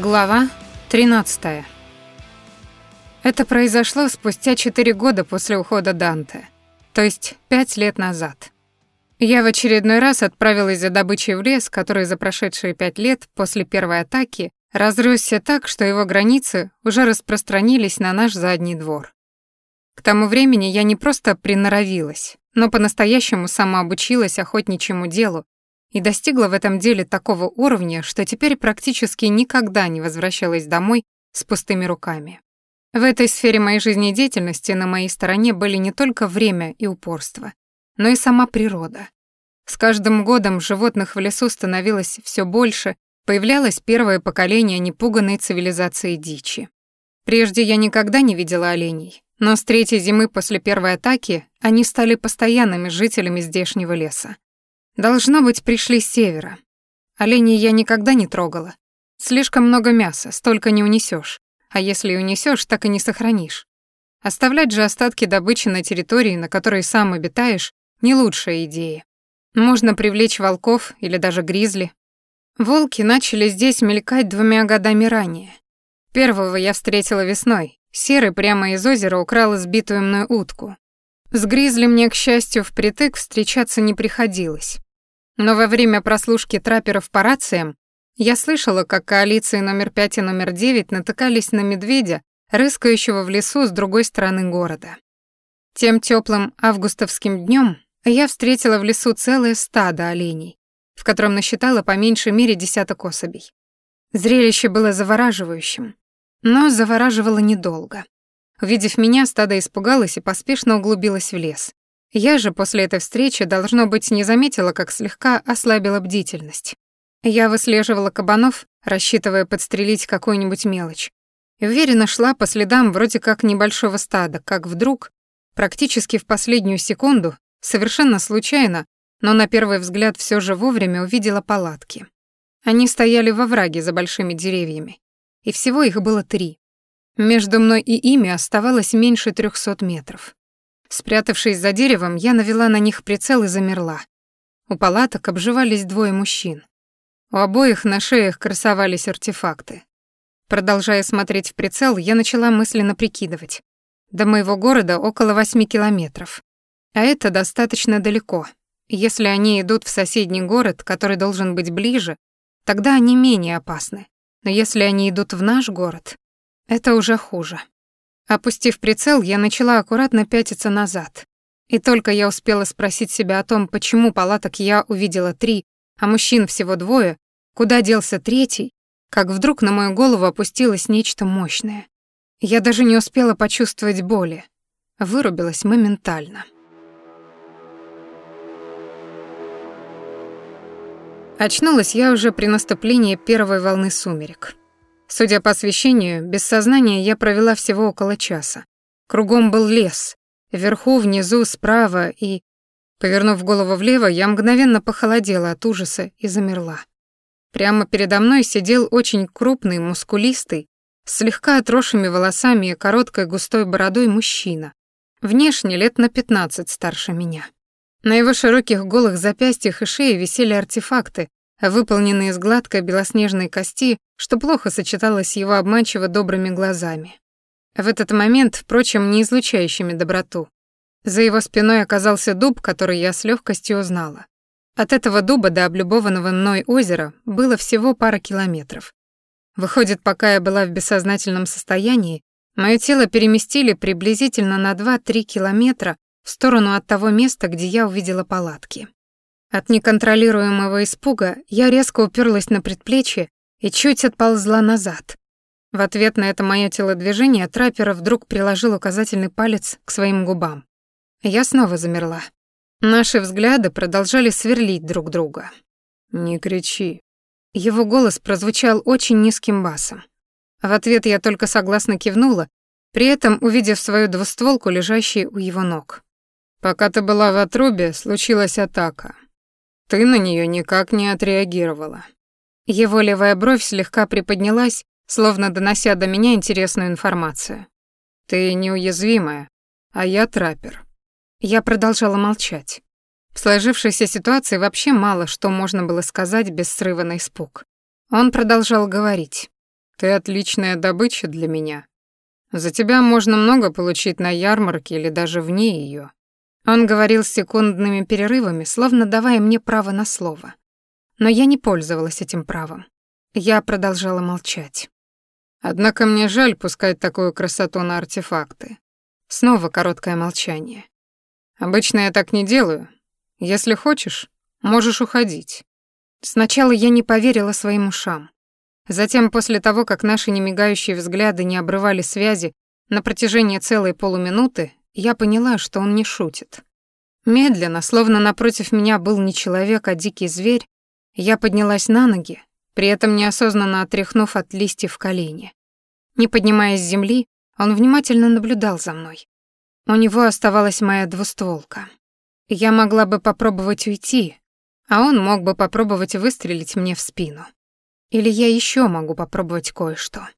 Глава 13. Это произошло спустя 4 года после ухода Данте, то есть 5 лет назад. Я в очередной раз отправилась за добычей в лес, который за прошедшие 5 лет после первой атаки разросся так, что его границы уже распространились на наш задний двор. К тому времени я не просто приноровилась, но по-настоящему самообучилась охотничьему делу и достигла в этом деле такого уровня, что теперь практически никогда не возвращалась домой с пустыми руками. В этой сфере моей жизнедеятельности на моей стороне были не только время и упорство, но и сама природа. С каждым годом животных в лесу становилось все больше, появлялось первое поколение непуганной цивилизации дичи. Прежде я никогда не видела оленей, но с третьей зимы после первой атаки они стали постоянными жителями здешнего леса. Должно быть, пришли с севера. Оленей я никогда не трогала. Слишком много мяса, столько не унесешь. А если и унесешь, так и не сохранишь. Оставлять же остатки добычи на территории, на которой сам обитаешь, не лучшая идея. Можно привлечь волков или даже гризли. Волки начали здесь мелькать двумя годами ранее. Первого я встретила весной. Серый прямо из озера украл сбитую мной утку. С гризли мне, к счастью, впритык встречаться не приходилось. Но во время прослушки трапперов по рациям я слышала, как коалиции номер пять и номер девять натыкались на медведя, рыскающего в лесу с другой стороны города. Тем теплым августовским днем я встретила в лесу целое стадо оленей, в котором насчитала по меньшей мере десяток особей. Зрелище было завораживающим, но завораживало недолго. Увидев меня, стадо испугалось и поспешно углубилось в лес. Я же после этой встречи, должно быть, не заметила, как слегка ослабила бдительность. Я выслеживала кабанов, рассчитывая подстрелить какую-нибудь мелочь. И уверенно шла по следам вроде как небольшого стада, как вдруг, практически в последнюю секунду, совершенно случайно, но на первый взгляд все же вовремя увидела палатки. Они стояли во враге за большими деревьями, и всего их было три. Между мной и ими оставалось меньше трехсот метров. Спрятавшись за деревом, я навела на них прицел и замерла. У палаток обживались двое мужчин. У обоих на шеях красовались артефакты. Продолжая смотреть в прицел, я начала мысленно прикидывать. До моего города около восьми километров. А это достаточно далеко. Если они идут в соседний город, который должен быть ближе, тогда они менее опасны. Но если они идут в наш город, это уже хуже. Опустив прицел, я начала аккуратно пятиться назад. И только я успела спросить себя о том, почему палаток я увидела три, а мужчин всего двое, куда делся третий, как вдруг на мою голову опустилось нечто мощное. Я даже не успела почувствовать боли. Вырубилась моментально. Очнулась я уже при наступлении первой волны сумерек. Судя по освещению, без сознания я провела всего около часа. Кругом был лес. Вверху, внизу, справа и... Повернув голову влево, я мгновенно похолодела от ужаса и замерла. Прямо передо мной сидел очень крупный, мускулистый, с слегка отросшими волосами и короткой густой бородой мужчина. Внешне лет на пятнадцать старше меня. На его широких голых запястьях и шее висели артефакты, выполненный из гладкой белоснежной кости, что плохо сочеталось с его обманчиво добрыми глазами. В этот момент, впрочем, не излучающими доброту. За его спиной оказался дуб, который я с легкостью узнала. От этого дуба до облюбованного мной озера было всего пара километров. Выходит, пока я была в бессознательном состоянии, мое тело переместили приблизительно на 2-3 километра в сторону от того места, где я увидела палатки. От неконтролируемого испуга я резко уперлась на предплечье и чуть отползла назад. В ответ на это мое телодвижение траппер вдруг приложил указательный палец к своим губам. Я снова замерла. Наши взгляды продолжали сверлить друг друга. «Не кричи». Его голос прозвучал очень низким басом. В ответ я только согласно кивнула, при этом увидев свою двустволку, лежащую у его ног. «Пока ты была в отрубе, случилась атака. Ты на нее никак не отреагировала. Его левая бровь слегка приподнялась, словно донося до меня интересную информацию. Ты неуязвимая, а я траппер. Я продолжала молчать. В сложившейся ситуации вообще мало что можно было сказать без срыва на испуг. Он продолжал говорить. Ты отличная добыча для меня. За тебя можно много получить на ярмарке или даже вне ее. Он говорил секундными перерывами, словно давая мне право на слово. Но я не пользовалась этим правом. Я продолжала молчать. Однако мне жаль пускать такую красоту на артефакты. Снова короткое молчание. Обычно я так не делаю. Если хочешь, можешь уходить. Сначала я не поверила своим ушам. Затем, после того, как наши немигающие взгляды не обрывали связи на протяжении целой полуминуты, я поняла, что он не шутит. Медленно, словно напротив меня был не человек, а дикий зверь, я поднялась на ноги, при этом неосознанно отряхнув от листьев колени. Не поднимаясь с земли, он внимательно наблюдал за мной. У него оставалась моя двустволка. Я могла бы попробовать уйти, а он мог бы попробовать выстрелить мне в спину. Или я еще могу попробовать кое-что.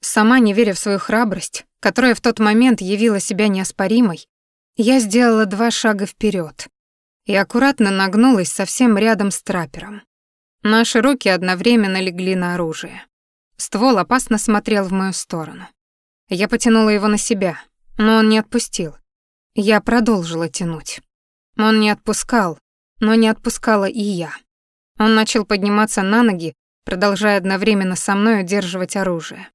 Сама не веря в свою храбрость, которая в тот момент явила себя неоспоримой, я сделала два шага вперед и аккуратно нагнулась совсем рядом с траппером. Наши руки одновременно легли на оружие. Ствол опасно смотрел в мою сторону. Я потянула его на себя, но он не отпустил. Я продолжила тянуть. Он не отпускал, но не отпускала и я. Он начал подниматься на ноги, продолжая одновременно со мной удерживать оружие.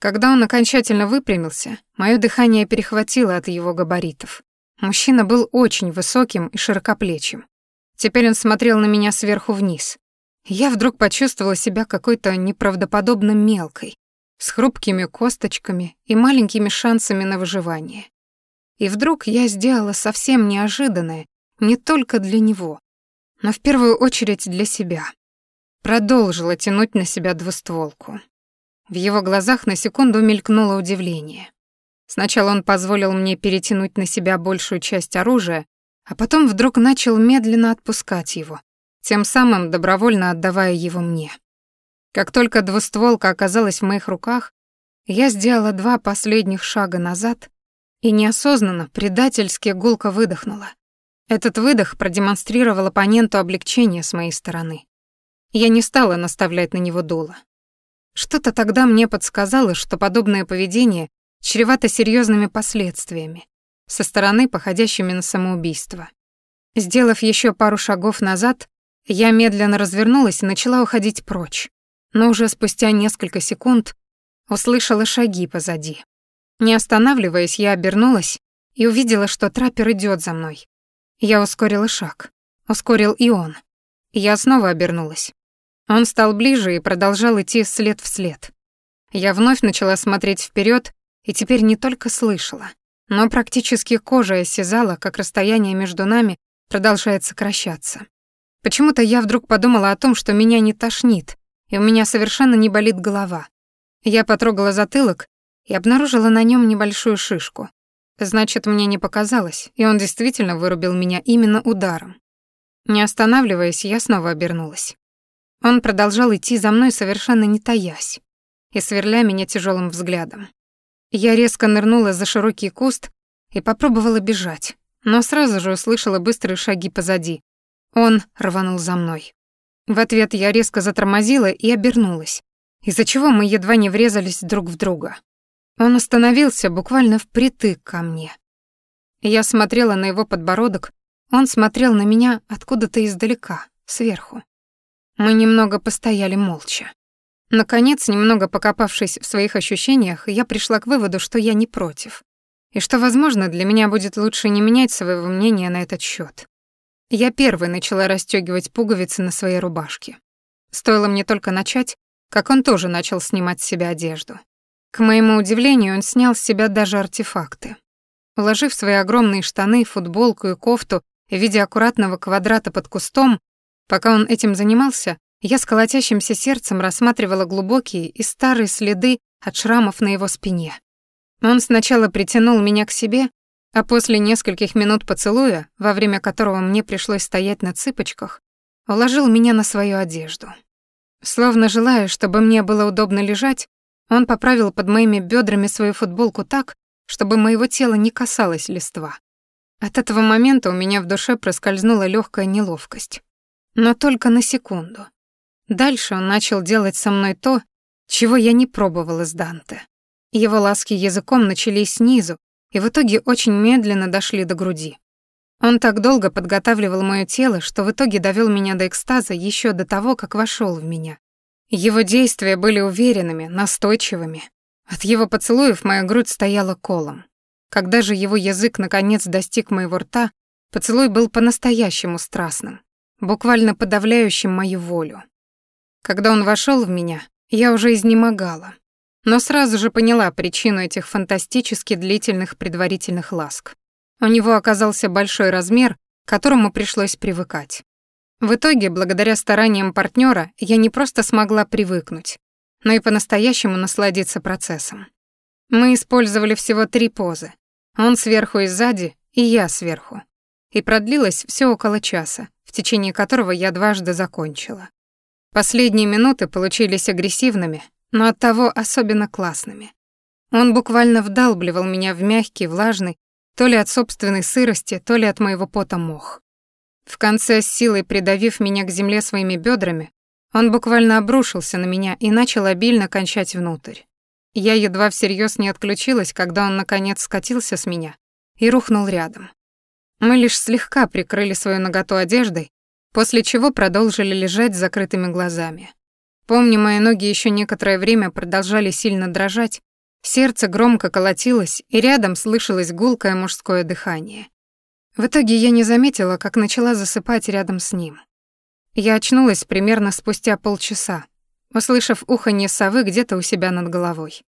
Когда он окончательно выпрямился, мое дыхание перехватило от его габаритов. Мужчина был очень высоким и широкоплечим. Теперь он смотрел на меня сверху вниз. Я вдруг почувствовала себя какой-то неправдоподобно мелкой, с хрупкими косточками и маленькими шансами на выживание. И вдруг я сделала совсем неожиданное не только для него, но в первую очередь для себя. Продолжила тянуть на себя двустволку. В его глазах на секунду мелькнуло удивление. Сначала он позволил мне перетянуть на себя большую часть оружия, а потом вдруг начал медленно отпускать его, тем самым добровольно отдавая его мне. Как только двустволка оказалась в моих руках, я сделала два последних шага назад и неосознанно, предательски гулко выдохнула. Этот выдох продемонстрировал оппоненту облегчение с моей стороны. Я не стала наставлять на него дуло. Что-то тогда мне подсказало, что подобное поведение чревато серьезными последствиями, со стороны походящими на самоубийство. Сделав еще пару шагов назад, я медленно развернулась и начала уходить прочь, но уже спустя несколько секунд услышала шаги позади. Не останавливаясь, я обернулась и увидела, что траппер идет за мной. Я ускорила шаг. Ускорил и он. Я снова обернулась. Он стал ближе и продолжал идти след в след. Я вновь начала смотреть вперед и теперь не только слышала, но практически кожей осязала, как расстояние между нами продолжает сокращаться. Почему-то я вдруг подумала о том, что меня не тошнит, и у меня совершенно не болит голова. Я потрогала затылок и обнаружила на нем небольшую шишку. Значит, мне не показалось, и он действительно вырубил меня именно ударом. Не останавливаясь, я снова обернулась. Он продолжал идти за мной, совершенно не таясь, и сверля меня тяжелым взглядом. Я резко нырнула за широкий куст и попробовала бежать, но сразу же услышала быстрые шаги позади, он рванул за мной. В ответ я резко затормозила и обернулась, из-за чего мы едва не врезались друг в друга. Он остановился буквально впритык ко мне. Я смотрела на его подбородок, он смотрел на меня откуда-то издалека, сверху. Мы немного постояли молча. Наконец, немного покопавшись в своих ощущениях, я пришла к выводу, что я не против. И что, возможно, для меня будет лучше не менять своего мнения на этот счет. Я первой начала расстёгивать пуговицы на своей рубашке. Стоило мне только начать, как он тоже начал снимать с себя одежду. К моему удивлению, он снял с себя даже артефакты. Уложив свои огромные штаны, футболку и кофту в виде аккуратного квадрата под кустом, пока он этим занимался, я с колотящимся сердцем рассматривала глубокие и старые следы от шрамов на его спине. Он сначала притянул меня к себе, а после нескольких минут поцелуя, во время которого мне пришлось стоять на цыпочках, уложил меня на свою одежду. Словно желая, чтобы мне было удобно лежать, он поправил под моими бедрами свою футболку так, чтобы моего тела не касалось листва. От этого момента у меня в душе проскользнула легкая неловкость. Но только на секунду. Дальше он начал делать со мной то, чего я не пробовала с Данте. Его ласки языком начались снизу и в итоге очень медленно дошли до груди. Он так долго подготавливал моё тело, что в итоге довёл меня до экстаза ещё до того, как вошёл в меня. Его действия были уверенными, настойчивыми. От его поцелуев моя грудь стояла колом. Когда же его язык наконец достиг моего рта, поцелуй был по-настоящему страстным, буквально подавляющим мою волю. Когда он вошёл в меня, я уже изнемогала, но сразу же поняла причину этих фантастически длительных предварительных ласк. У него оказался большой размер, к которому пришлось привыкать. В итоге, благодаря стараниям партнера, я не просто смогла привыкнуть, но и по-настоящему насладиться процессом. Мы использовали всего три позы. Он сверху и сзади, и я сверху. И продлилось все около часа, в течение которого я дважды закончила. Последние минуты получились агрессивными, но оттого особенно классными. Он буквально вдалбливал меня в мягкий, влажный, то ли от собственной сырости, то ли от моего пота мох. В конце, с силой придавив меня к земле своими бедрами, он буквально обрушился на меня и начал обильно кончать внутрь. Я едва всерьез не отключилась, когда он наконец скатился с меня и рухнул рядом. Мы лишь слегка прикрыли свою наготу одеждой, после чего продолжили лежать с закрытыми глазами. Помню, мои ноги еще некоторое время продолжали сильно дрожать, Сердце громко колотилось, и рядом слышалось гулкое мужское дыхание. В итоге я не заметила, как начала засыпать рядом с ним. Я очнулась примерно спустя полчаса, услышав уханье совы где-то у себя над головой.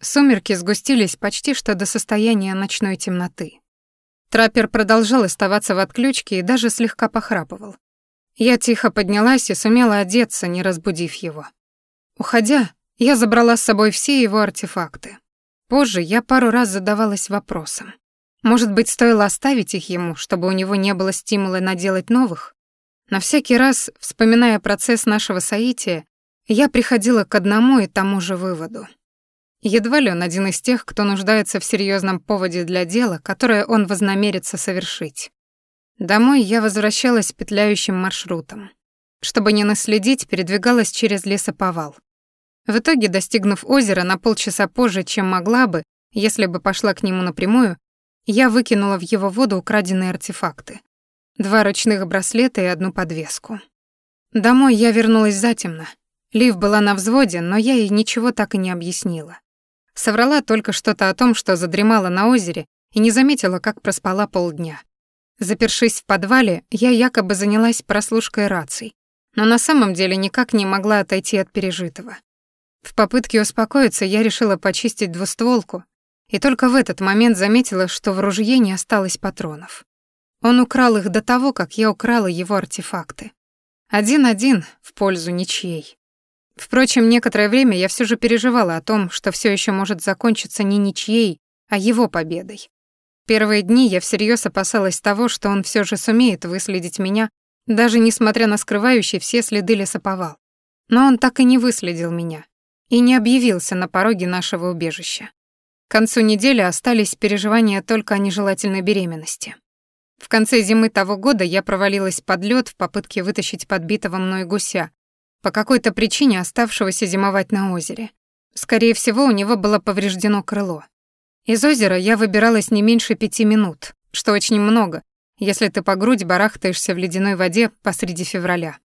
Сумерки сгустились почти что до состояния ночной темноты. Траппер продолжал оставаться в отключке и даже слегка похрапывал. Я тихо поднялась и сумела одеться, не разбудив его. Уходя, я забрала с собой все его артефакты. Позже я пару раз задавалась вопросом. Может быть, стоило оставить их ему, чтобы у него не было стимула наделать новых? На всякий раз, вспоминая процесс нашего соития, я приходила к одному и тому же выводу. Едва ли он один из тех, кто нуждается в серьезном поводе для дела, которое он вознамерится совершить. Домой я возвращалась петляющим маршрутом. Чтобы не наследить, передвигалась через лесоповал. В итоге, достигнув озера на полчаса позже, чем могла бы, если бы пошла к нему напрямую, я выкинула в его воду украденные артефакты. Два ручных браслета и одну подвеску. Домой я вернулась затемно. Лив была на взводе, но я ей ничего так и не объяснила. Соврала только что-то о том, что задремала на озере и не заметила, как проспала полдня. Запершись в подвале, я якобы занялась прослушкой раций, но на самом деле никак не могла отойти от пережитого. В попытке успокоиться я решила почистить двустволку, и только в этот момент заметила, что в ружье не осталось патронов. Он украл их до того, как я украла его артефакты. Один-один в пользу ничьей. Впрочем, некоторое время я все же переживала о том, что все еще может закончиться не ничьей, а его победой. Первые дни я всерьез опасалась того, что он все же сумеет выследить меня, даже несмотря на скрывающий все следы лесоповал. Но он так и не выследил меня, и не объявился на пороге нашего убежища. К концу недели остались переживания только о нежелательной беременности. В конце зимы того года я провалилась под лед в попытке вытащить подбитого мной гуся, по какой-то причине оставшегося зимовать на озере. Скорее всего, у него было повреждено крыло. Из озера я выбиралась не меньше пяти минут, что очень много, если ты по грудь барахтаешься в ледяной воде посреди февраля.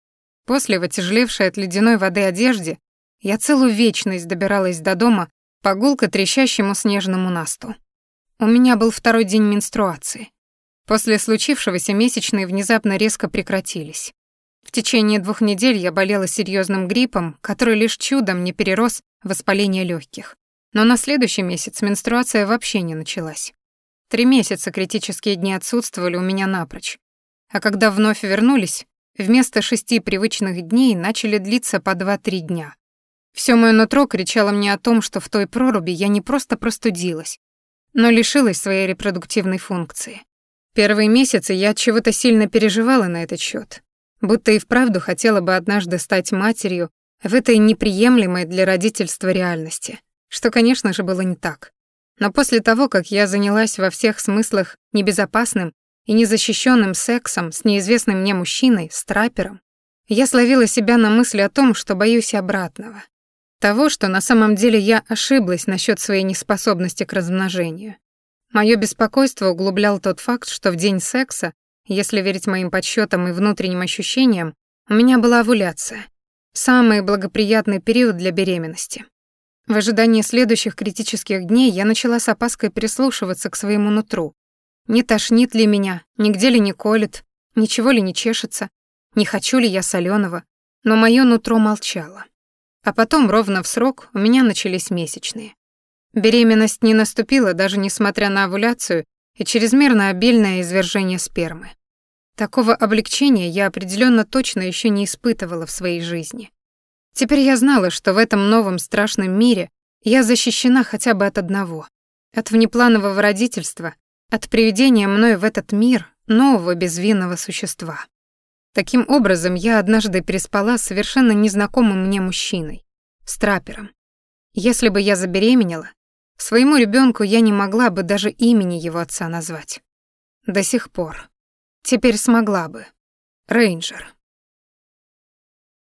После, в от ледяной воды одежде, я целую вечность добиралась до дома по гулко трещащему снежному насту. У меня был второй день менструации. После случившегося месячные внезапно резко прекратились. В течение двух недель я болела серьезным гриппом, который лишь чудом не перерос в воспаление легких. Но на следующий месяц менструация вообще не началась. Три месяца критические дни отсутствовали у меня напрочь. А когда вновь вернулись, вместо шести привычных дней начали длиться по два-три дня. Всё моё нутро кричало мне о том, что в той проруби я не просто простудилась, но лишилась своей репродуктивной функции. Первые месяцы я от чего-то сильно переживала на этот счёт, будто и вправду хотела бы однажды стать матерью в этой неприемлемой для родительства реальности, что, конечно же, было не так. Но после того, как я занялась во всех смыслах небезопасным и незащищенным сексом с неизвестным мне мужчиной, с траппером, я словила себя на мысли о том, что боюсь обратного, Того, что на самом деле я ошиблась насчет своей неспособности к размножению. Моё беспокойство углублял тот факт, что в день секса, если верить моим подсчётам и внутренним ощущениям, у меня была овуляция. Самый благоприятный период для беременности. В ожидании следующих критических дней я начала с опаской прислушиваться к своему нутру. Не тошнит ли меня, нигде ли не колет, ничего ли не чешется, не хочу ли я солёного, но моё нутро молчало. А потом, ровно в срок, у меня начались месячные. Беременность не наступила, даже несмотря на овуляцию и чрезмерно обильное извержение спермы. Такого облегчения я определенно точно еще не испытывала в своей жизни. Теперь я знала, что в этом новом страшном мире я защищена хотя бы от одного. От внепланового родительства, от приведения мной в этот мир нового безвинного существа. Таким образом, я однажды переспала с совершенно незнакомым мне мужчиной, с трапером. Если бы я забеременела, своему ребенку я не могла бы даже имени его отца назвать. До сих пор. Теперь смогла бы. Рейнджер.